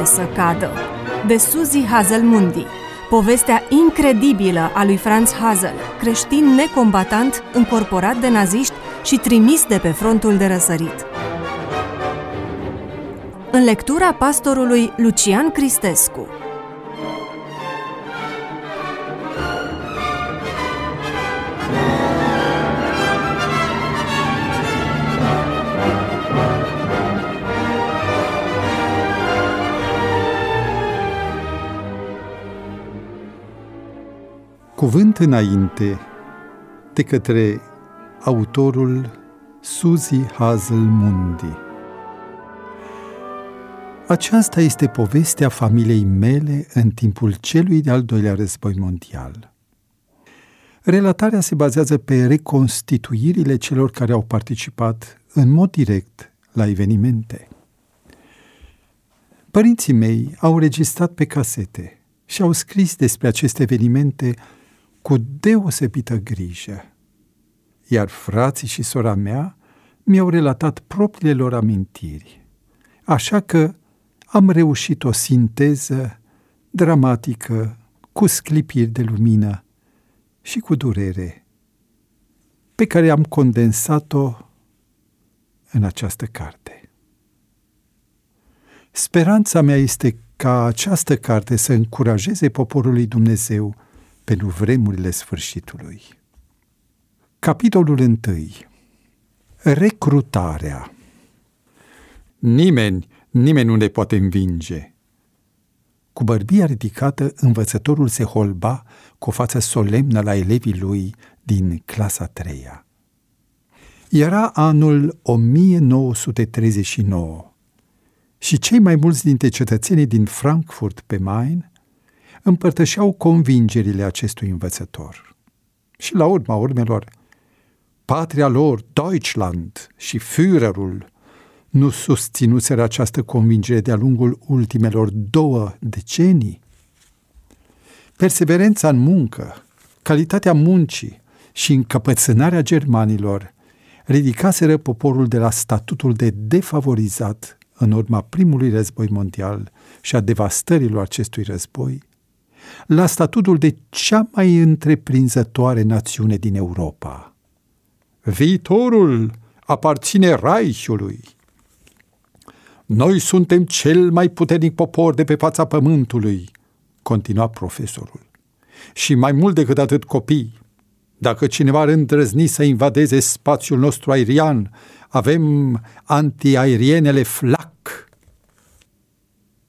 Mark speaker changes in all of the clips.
Speaker 1: mie să cadă, de Suzy Hazelmundi, povestea incredibilă a lui Franz Hazel, creștin necombatant, încorporat de naziști și trimis de pe frontul de răsărit. În lectura pastorului Lucian Cristescu
Speaker 2: Cuvânt înainte de către autorul Suzy Hazelmundi. Aceasta este povestea familiei mele în timpul celui de-al doilea război mondial. Relatarea se bazează pe reconstituirile celor care au participat în mod direct la evenimente. Părinții mei au registrat pe casete și au scris despre aceste evenimente cu deosebită grijă. Iar frații și sora mea mi-au relatat propriile lor amintiri. Așa că am reușit o sinteză dramatică, cu sclipiri de lumină și cu durere, pe care am condensat-o în această carte. Speranța mea este ca această carte să încurajeze poporul lui Dumnezeu pentru vremurile sfârșitului. Capitolul 1. Recrutarea Nimeni, nimeni nu ne poate învinge. Cu bărbia ridicată, învățătorul se holba cu o față solemnă la elevii lui din clasa treia. Era anul 1939 și cei mai mulți dintre cetățenii din Frankfurt pe Main împărtășeau convingerile acestui învățător. Și la urma urmelor, patria lor, Deutschland și Führerul, nu susținuseră această convingere de-a lungul ultimelor două decenii. Perseverența în muncă, calitatea muncii și încăpățânarea germanilor ridicaseră poporul de la statutul de defavorizat în urma primului război mondial și a devastărilor acestui război la statutul de cea mai întreprinzătoare națiune din Europa. Viitorul aparține Reichului. Noi suntem cel mai puternic popor de pe fața pământului, continua profesorul. Și mai mult decât atât copii, dacă cineva ar îndrăzni să invadeze spațiul nostru aerian, avem antiaerienele FLAC.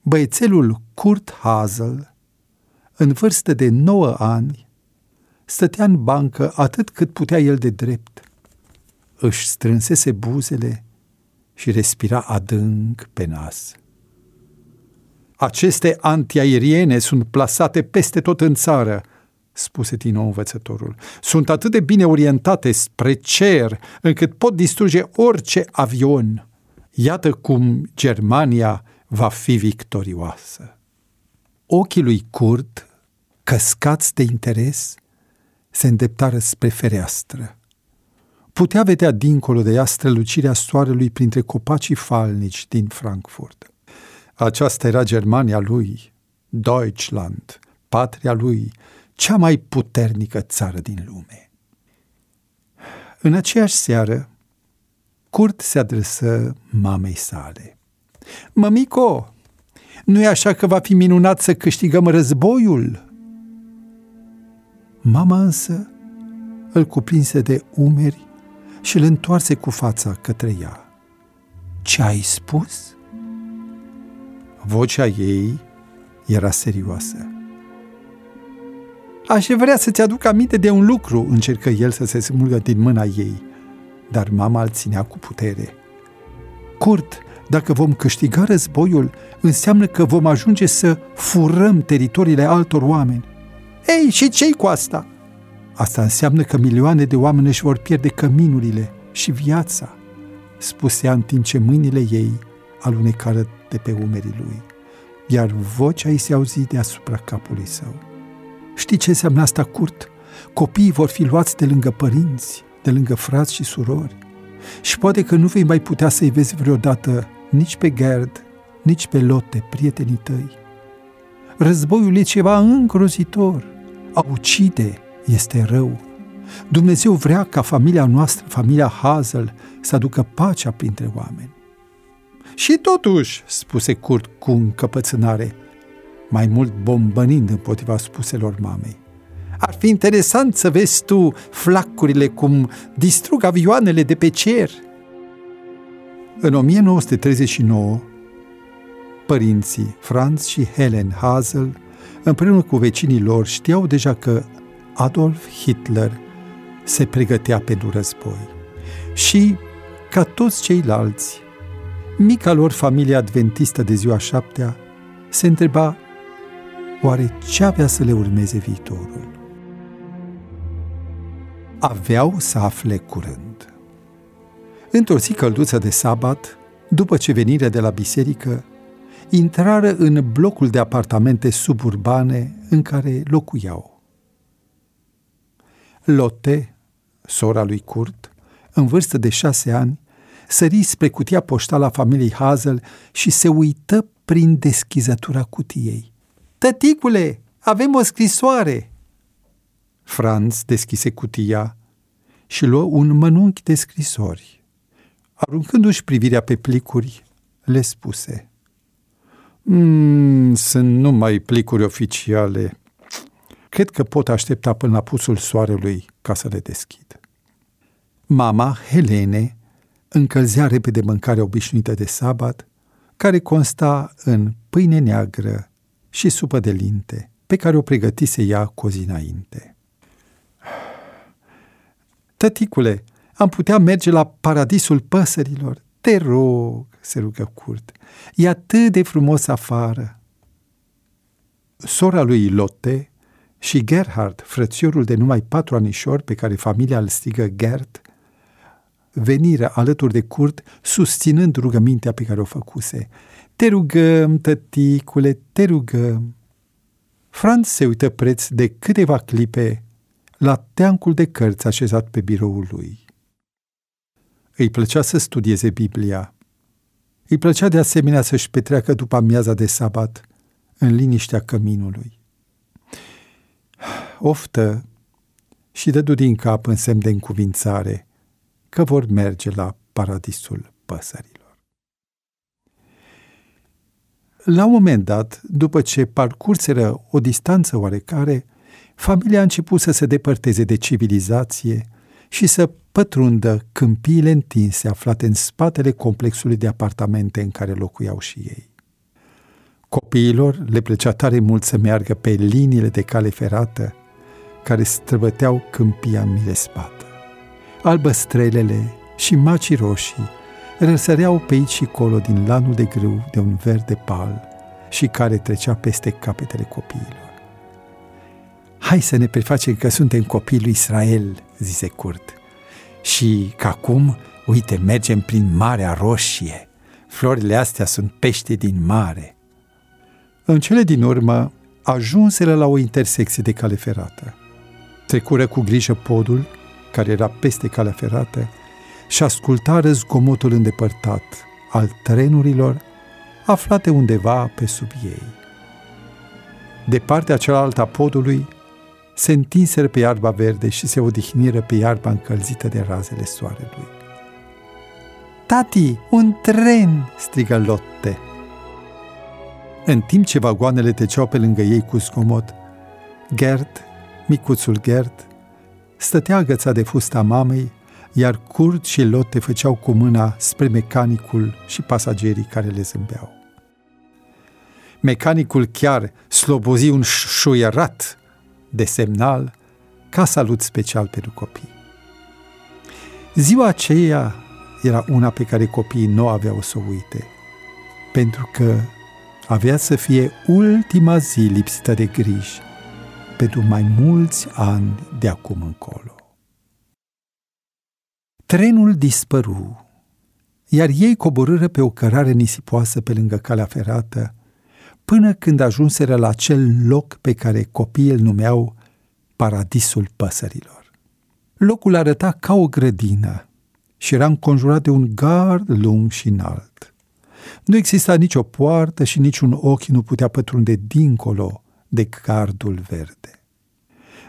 Speaker 2: Băiețelul Kurt Hazel în vârstă de nouă ani, stătea în bancă atât cât putea el de drept. Își strânsese buzele și respira adânc pe nas. Aceste antiaeriene sunt plasate peste tot în țară, spuse din nou învățătorul. Sunt atât de bine orientate spre cer, încât pot distruge orice avion. Iată cum Germania va fi victorioasă. Ochii lui Kurt căscați de interes, se îndeptară spre fereastră. Putea vedea dincolo de ea strălucirea soarelui printre copacii falnici din Frankfurt. Aceasta era Germania lui, Deutschland, patria lui, cea mai puternică țară din lume. În aceeași seară, Kurt se adresă mamei sale. Mămico, nu e așa că va fi minunat să câștigăm războiul?" Mama însă îl cuprinse de umeri și îl întoarse cu fața către ea. Ce ai spus? Vocea ei era serioasă. Aș vrea să-ți aduc aminte de un lucru, încercă el să se smulgă din mâna ei, dar mama îl ținea cu putere. Curt, dacă vom câștiga războiul, înseamnă că vom ajunge să furăm teritoriile altor oameni. Ei, și ce cu asta? Asta înseamnă că milioane de oameni își vor pierde căminurile și viața, spuse ea în timp ce mâinile ei alunecară de pe umerii lui, iar vocea îi se auzi deasupra capului său. Știi ce înseamnă asta, Curt? Copiii vor fi luați de lângă părinți, de lângă frați și surori. Și poate că nu vei mai putea să-i vezi vreodată nici pe Gerd, nici pe Lotte, prietenii tăi. Războiul e ceva îngrozitor. A ucide este rău. Dumnezeu vrea ca familia noastră, familia Hazel, să aducă pacea printre oameni. Și totuși, spuse Kurt cu încăpățânare, mai mult bombănind împotriva spuselor mamei. Ar fi interesant să vezi tu flacurile cum distrug avioanele de pe cer. În 1939, părinții Franz și Helen Hazel, împreună cu vecinii lor, știau deja că Adolf Hitler se pregătea pentru război. Și, ca toți ceilalți, mica lor familie adventistă de ziua șaptea se întreba oare ce avea să le urmeze viitorul. Aveau să afle curând. Într-o zi călduță de sabat, după ce venire de la biserică, intrară în blocul de apartamente suburbane în care locuiau. Lotte, sora lui Kurt, în vârstă de șase ani, sări spre cutia poștală a familiei Hazel și se uită prin deschizătura cutiei. Tăticule, avem o scrisoare!" Franz deschise cutia și luă un mănunchi de scrisori. Aruncându-și privirea pe plicuri, le spuse mm, Sunt numai plicuri oficiale. Cred că pot aștepta până la pusul soarelui ca să le deschid. Mama, Helene, încălzea repede mâncarea obișnuită de sabat, care consta în pâine neagră și supă de linte, pe care o pregătise ea cu o zi înainte. Tăticule, am putea merge la paradisul păsărilor. Te rog, se rugă Curt. E atât de frumos afară. Sora lui Lotte și Gerhard, frățiorul de numai patru anișori pe care familia îl strigă Gert, veniră alături de Curt, susținând rugămintea pe care o făcuse. Te rugăm, tăticule, te rugăm. Franz se uită preț de câteva clipe la teancul de cărți așezat pe biroul lui. Îi plăcea să studieze Biblia. Îi plăcea de asemenea să-și petreacă după amiaza de sabat în liniștea căminului. Oftă și dădu din cap în semn de încuvințare că vor merge la paradisul păsărilor. La un moment dat, după ce parcurseră o distanță oarecare, familia a început să se depărteze de civilizație și să pătrundă câmpiile întinse aflate în spatele complexului de apartamente în care locuiau și ei. Copiilor le plăcea tare mult să meargă pe liniile de cale ferată care străbăteau câmpia în mile spată. Albăstrelele și macii roșii răsăreau pe aici și colo din lanul de grâu de un verde pal și care trecea peste capetele copiilor. Hai să ne prefacem că suntem copii lui Israel, zise Curt. Și că acum, uite, mergem prin Marea Roșie. Florile astea sunt pește din mare. În cele din urmă, ajunseră la o intersecție de cale ferată. Trecură cu grijă podul, care era peste calea ferată, și ascultară zgomotul îndepărtat al trenurilor aflate undeva pe sub ei. De partea cealaltă a podului, se întinseră pe iarba verde și se odihniră pe iarba încălzită de razele soarelui. Tati, un tren!" strigă Lotte. În timp ce vagoanele teceau pe lângă ei cu zgomot, Gert, micuțul Gert, stătea agățat de fusta mamei, iar Kurt și Lotte făceau cu mâna spre mecanicul și pasagerii care le zâmbeau. Mecanicul chiar slobozi un șuierat de semnal ca salut special pentru copii. Ziua aceea era una pe care copiii nu aveau să o uite, pentru că avea să fie ultima zi lipsită de griji pentru mai mulți ani de acum încolo. Trenul dispăru, iar ei coborâră pe o cărare nisipoasă pe lângă calea ferată, până când ajunseră la acel loc pe care copiii îl numeau Paradisul Păsărilor. Locul arăta ca o grădină și era înconjurat de un gard lung și înalt. Nu exista nicio poartă și niciun ochi nu putea pătrunde dincolo de gardul verde.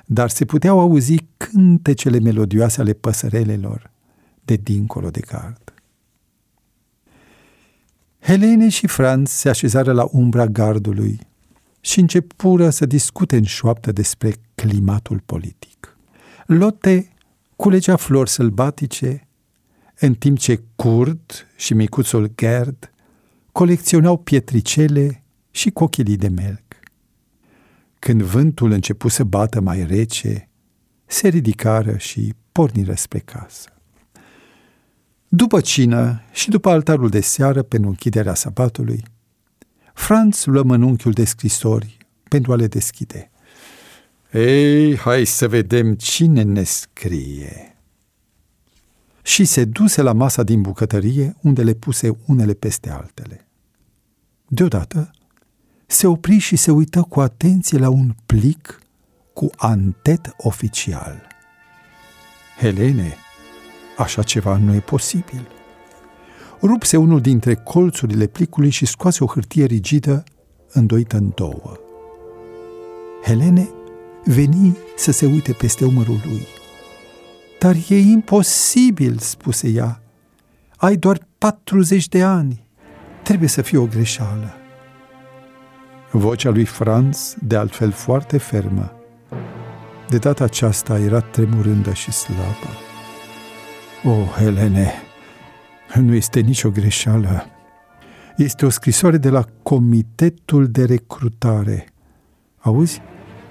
Speaker 2: Dar se puteau auzi cântecele melodioase ale păsărelelor de dincolo de gard. Helene și Franz se așezară la umbra gardului și începură să discute în șoaptă despre climatul politic. Lotte culegea flori sălbatice, în timp ce Curd și micuțul Gerd colecționau pietricele și cochelii de melc. Când vântul începu să bată mai rece, se ridicară și porniră spre casă. După cină și după altarul de seară pentru închiderea sabatului, Franz luă mănunchiul de scrisori pentru a le deschide. Ei, hai să vedem cine ne scrie. Și se duse la masa din bucătărie, unde le puse unele peste altele. Deodată, se opri și se uită cu atenție la un plic cu antet oficial. Helene, așa ceva nu e posibil. Rupse unul dintre colțurile plicului și scoase o hârtie rigidă îndoită în două. Helene veni să se uite peste umărul lui. Dar e imposibil, spuse ea. Ai doar 40 de ani. Trebuie să fie o greșeală. Vocea lui Franz, de altfel foarte fermă, de data aceasta era tremurândă și slabă. O, oh, Helene, nu este nicio greșeală. Este o scrisoare de la Comitetul de Recrutare. Auzi?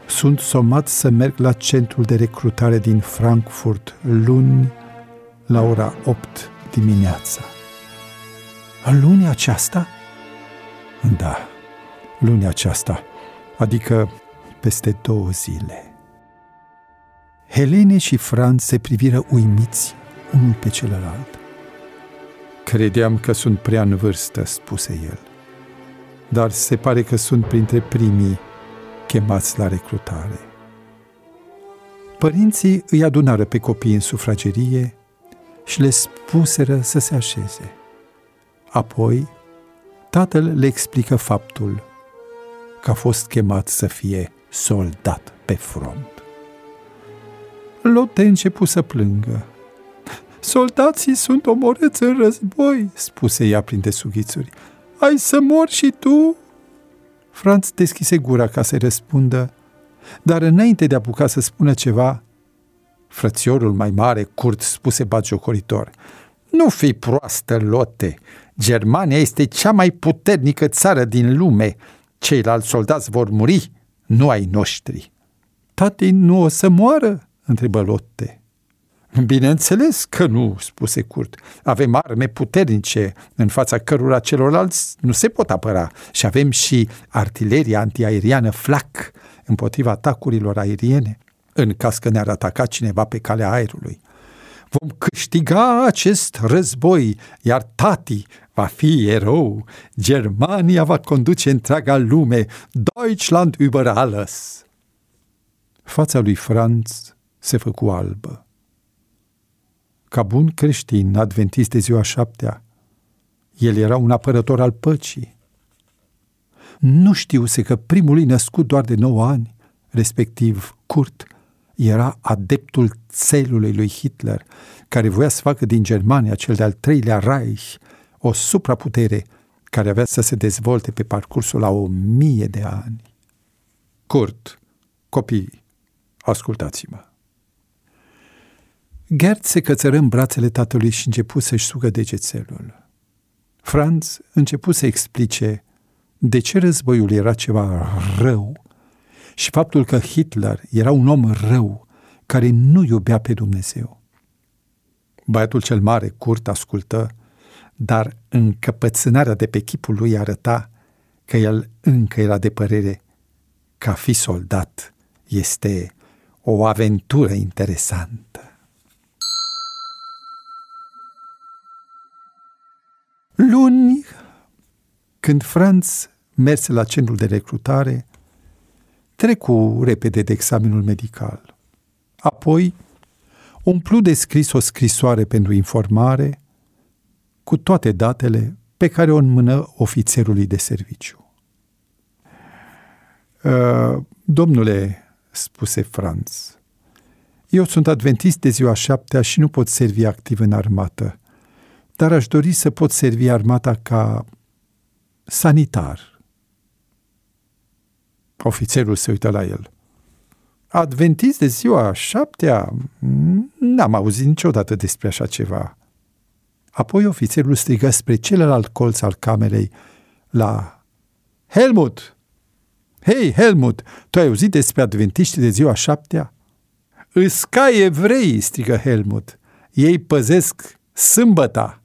Speaker 2: Sunt somat să merg la centrul de recrutare din Frankfurt luni la ora 8 dimineața. Luni aceasta? Da, luni aceasta, adică peste două zile. Helene și Franz se priviră uimiți unul pe celălalt. Credeam că sunt prea în vârstă, spuse el, dar se pare că sunt printre primii chemați la recrutare. Părinții îi adunară pe copii în sufragerie și le spuseră să se așeze. Apoi, tatăl le explică faptul că a fost chemat să fie soldat pe front. Lotte începu să plângă. Soldații sunt omorâți în război, spuse ea prin desughițuri. Ai să mor și tu? Franz deschise gura ca să răspundă, dar înainte de a apuca să spună ceva, frățiorul mai mare, Curt, spuse bagiocoritor, Nu fi proastă, Lotte! Germania este cea mai puternică țară din lume. Ceilalți soldați vor muri, nu ai noștri. Tati nu o să moară? întrebă Lotte. Bineînțeles că nu, spuse Curt. Avem arme puternice în fața cărora celorlalți nu se pot apăra și avem și artileria antiaeriană FLAC împotriva atacurilor aeriene în caz că ne-ar ataca cineva pe calea aerului. Vom câștiga acest război, iar tati va fi erou. Germania va conduce întreaga lume. Deutschland über alles. Fața lui Franz se făcu albă. Ca bun creștin, adventist de ziua șaptea, el era un apărător al păcii. Nu știuse că primul născut doar de 9 ani, respectiv Kurt, era adeptul țelului lui Hitler, care voia să facă din Germania cel de-al treilea Reich, o supraputere care avea să se dezvolte pe parcursul la o mie de ani. Kurt, copii, ascultați-mă. Gert se cățără în brațele tatălui și începu să-și sugă degețelul. Franz începu să explice de ce războiul era ceva rău și faptul că Hitler era un om rău care nu iubea pe Dumnezeu. Băiatul cel mare, curt, ascultă, dar încăpățânarea de pe chipul lui arăta că el încă era de părere că a fi soldat este o aventură interesantă. Luni, când Franz merse la centrul de recrutare, trecu repede de examenul medical. Apoi, umplu de scris o scrisoare pentru informare cu toate datele pe care o înmână ofițerului de serviciu. Uh, domnule, spuse Franz, eu sunt adventist de ziua șaptea și nu pot servi activ în armată, dar aș dori să pot servi armata ca sanitar. Ofițerul se uită la el. Adventist de ziua șaptea? N-am auzit niciodată despre așa ceva. Apoi ofițerul strigă spre celălalt colț al camerei la Helmut! Hei, Helmut, tu ai auzit despre adventiștii de ziua șaptea? Îs ca evrei, strigă Helmut. Ei păzesc sâmbăta.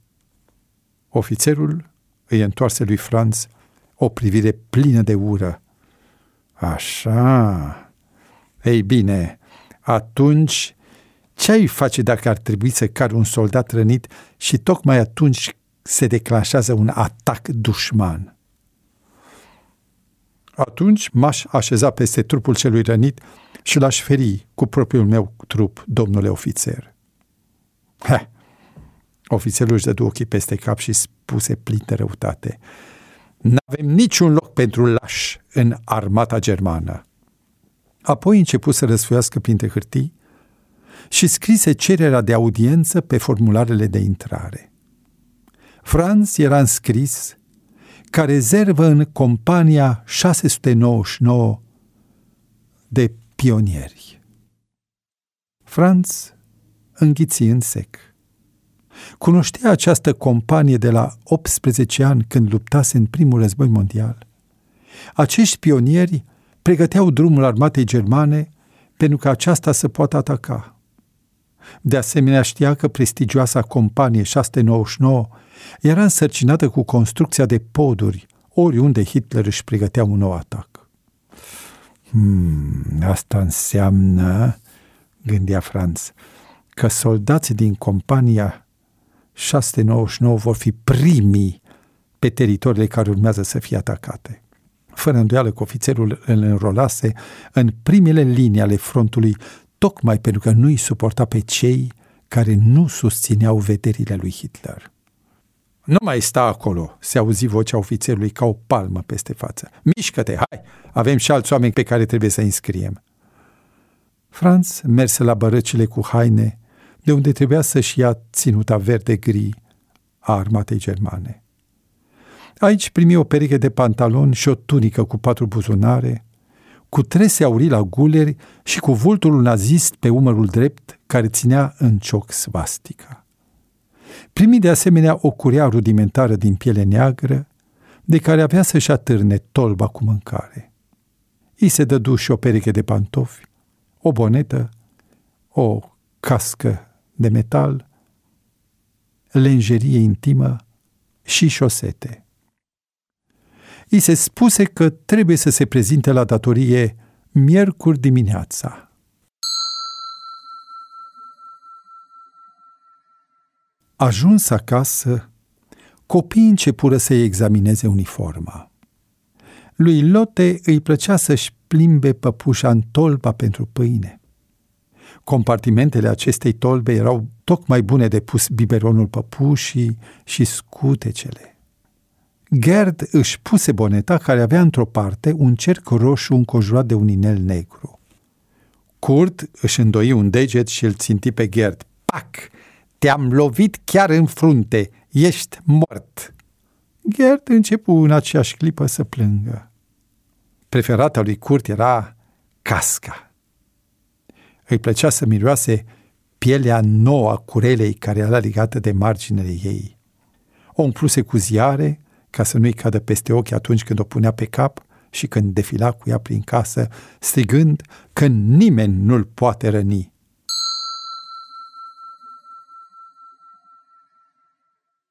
Speaker 2: Ofițerul îi întoarse lui Franz o privire plină de ură. Așa. Ei bine, atunci ce ai face dacă ar trebui să cari un soldat rănit și tocmai atunci se declanșează un atac dușman? Atunci m-aș așeza peste trupul celui rănit și l-aș feri cu propriul meu trup, domnule ofițer. Ha! Ofițerul își dădu ochii peste cap și spuse plin de răutate. N-avem niciun loc pentru laș în armata germană. Apoi început să răsfoiască printre hârtii și scrise cererea de audiență pe formularele de intrare. Franz era înscris ca rezervă în compania 699 de pionieri. Franz înghiți în sec. Cunoștea această companie de la 18 ani când luptase în primul război mondial. Acești pionieri pregăteau drumul armatei germane pentru ca aceasta să poată ataca. De asemenea, știa că prestigioasa companie 699 era însărcinată cu construcția de poduri oriunde Hitler își pregătea un nou atac. Hmm, asta înseamnă, gândea Franz, că soldații din compania 699 vor fi primii pe teritoriile care urmează să fie atacate. Fără îndoială că ofițerul îl înrolase în primele linii ale frontului, tocmai pentru că nu îi suporta pe cei care nu susțineau vederile lui Hitler. Nu mai sta acolo, se auzi vocea ofițerului ca o palmă peste față. Mișcă-te, hai, avem și alți oameni pe care trebuie să înscriem. Franz merse la bărăcile cu haine, de unde trebuia să-și ia ținuta verde-gri a armatei germane. Aici primi o pereche de pantaloni și o tunică cu patru buzunare, cu trese aurii la guleri și cu vultul nazist pe umărul drept care ținea în cioc svastica. Primi de asemenea o curea rudimentară din piele neagră, de care avea să-și atârne tolba cu mâncare. I se dădu și o pereche de pantofi, o bonetă, o cască de metal, lenjerie intimă și șosete. I se spuse că trebuie să se prezinte la datorie miercuri dimineața – Ajuns acasă, copiii începură să-i examineze uniforma. Lui Lotte îi plăcea să-și plimbe păpușa în tolba pentru pâine. Compartimentele acestei tolbe erau tocmai bune de pus biberonul păpușii și scutecele. Gerd își puse boneta care avea într-o parte un cerc roșu înconjurat de un inel negru. Kurt își îndoi un deget și îl ținti pe Gerd. Pac! Te-am lovit chiar în frunte, ești mort. Gerd începu în aceeași clipă să plângă. Preferata lui Curt era casca. Îi plăcea să miroase pielea nouă a curelei care era legată de marginile ei. O umpluse cu ziare ca să nu-i cadă peste ochi atunci când o punea pe cap și când defila cu ea prin casă, strigând că nimeni nu-l poate răni.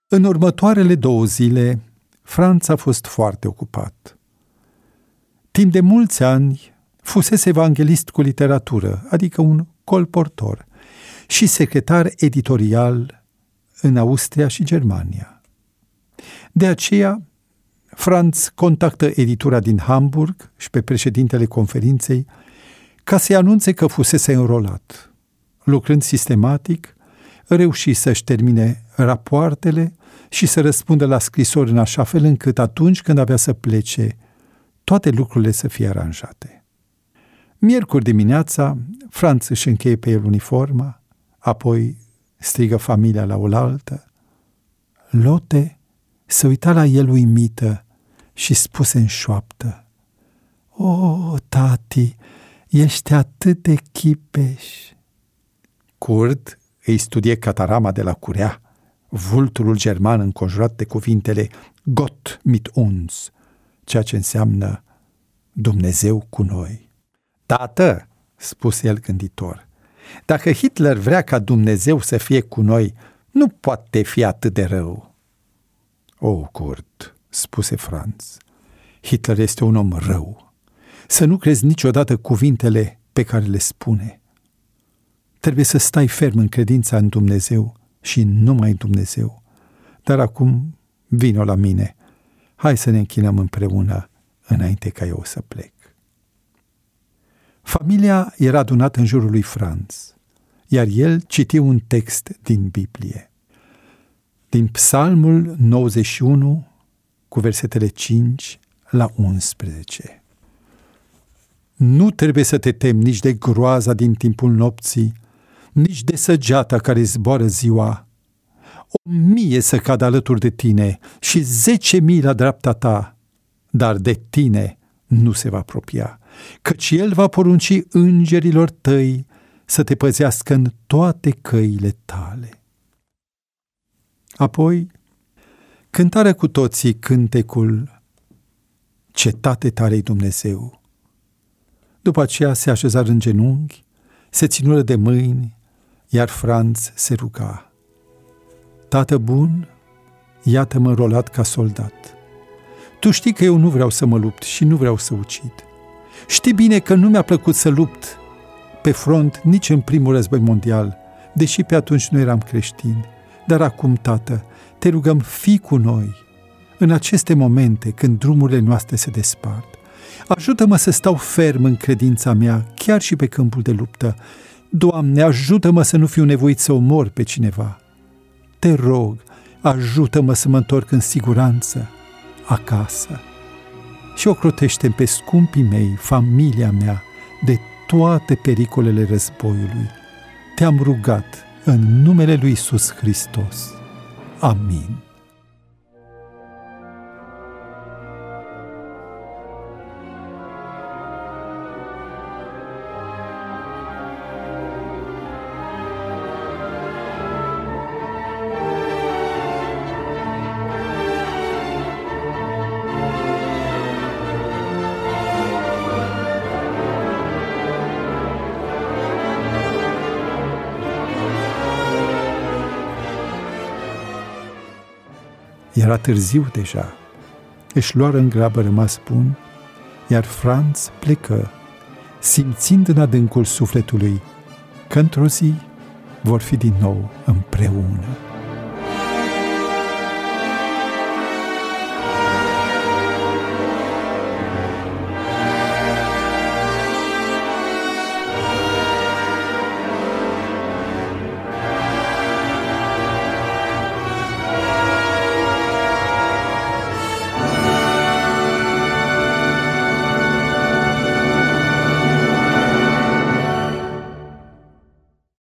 Speaker 2: În următoarele două zile, Franța a fost foarte ocupat. Timp de mulți ani, fusese evanghelist cu literatură, adică un colportor, și secretar editorial în Austria și Germania. De aceea, Franz contactă editura din Hamburg și pe președintele conferinței ca să-i anunțe că fusese înrolat. Lucrând sistematic, reuși să-și termine rapoartele și să răspundă la scrisori în așa fel încât atunci când avea să plece, toate lucrurile să fie aranjate. Miercuri dimineața, Franț își încheie pe el uniforma, apoi strigă familia la oaltă. Lote se uita la el uimită și spuse în șoaptă, O, tati, ești atât de chipeș. Curd îi studie catarama de la curea, vulturul german înconjurat de cuvintele Gott mit uns, ceea ce înseamnă Dumnezeu cu noi. Tată, spuse el gânditor, dacă Hitler vrea ca Dumnezeu să fie cu noi, nu poate fi atât de rău. O, Kurt, spuse Franz, Hitler este un om rău. Să nu crezi niciodată cuvintele pe care le spune. Trebuie să stai ferm în credința în Dumnezeu și numai în Dumnezeu. Dar acum vino la mine. Hai să ne închinăm împreună înainte ca eu să plec. Familia era adunată în jurul lui Franz, iar el citi un text din Biblie. Din Psalmul 91, cu versetele 5 la 11. Nu trebuie să te temi nici de groaza din timpul nopții, nici de săgeata care zboară ziua. O mie să cadă alături de tine și zece mii la dreapta ta, dar de tine nu se va apropia, căci El va porunci îngerilor tăi să te păzească în toate căile tale. Apoi, cântarea cu toții cântecul Cetate tare Dumnezeu. După aceea se așezară în genunchi, se ținură de mâini, iar Franț se ruga. Tată bun, iată-mă rolat ca soldat. Tu știi că eu nu vreau să mă lupt și nu vreau să ucid. Știi bine că nu mi-a plăcut să lupt pe front nici în primul război mondial, deși pe atunci nu eram creștini. Dar acum, Tată, te rugăm, fii cu noi, în aceste momente când drumurile noastre se despart. Ajută-mă să stau ferm în credința mea, chiar și pe câmpul de luptă. Doamne, ajută-mă să nu fiu nevoit să omor pe cineva. Te rog, ajută-mă să mă întorc în siguranță acasă și ocrotește pe scumpii mei, familia mea, de toate pericolele războiului. Te-am rugat în numele lui Isus Hristos. Amin. Era târziu deja. Își luară în grabă rămas bun, iar Franz plecă, simțind în adâncul sufletului că într-o zi vor fi din nou împreună.